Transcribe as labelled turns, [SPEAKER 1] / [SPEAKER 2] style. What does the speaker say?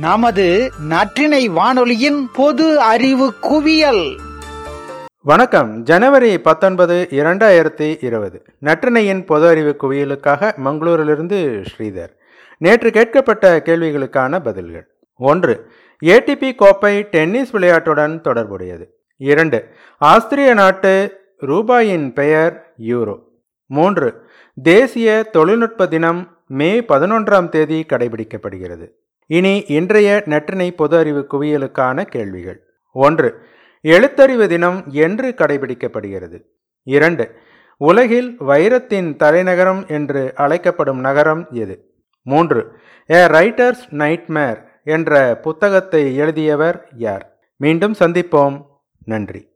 [SPEAKER 1] நமது நற்றினை வானொலியின் பொது அறிவு குவியல்.
[SPEAKER 2] வணக்கம். ஜனவரி பத்தொன்பது இரண்டாயிரத்தி இருபது. நற்றினையின் பொது அறிவு குவியலுக்காக மங்களூரிலிருந்து ஸ்ரீதர். நேற்று கேட்கப்பட்ட கேள்விகளுக்கான பதில்கள். ஒன்று ஏடிபி கோப்பை டென்னிஸ் விளையாட்டுடன் தொடர்புடையது. இரண்டு ஆஸ்திரிய நாட்டு ரூபாயின் பெயர் யூரோ. மூன்று தேசிய தொழில்நுட்ப தினம் மே பதினொன்றாம் தேதி கடைபிடிக்கப்படுகிறது. இனி இன்றைய நற்றினை பொது அறிவு குவியலுக்கான கேள்விகள். ஒன்று எழுத்தறிவு தினம் என்று கடைபிடிக்கப்படுகிறது. இரண்டு உலகில் வைரத்தின் தலைநகரம் என்று அழைக்கப்படும் நகரம் எது? மூன்று ஏ ரைட்டர்ஸ் நைட்மேர் என்ற புத்தகத்தை எழுதியவர் யார்? மீண்டும் சந்திப்போம். நன்றி.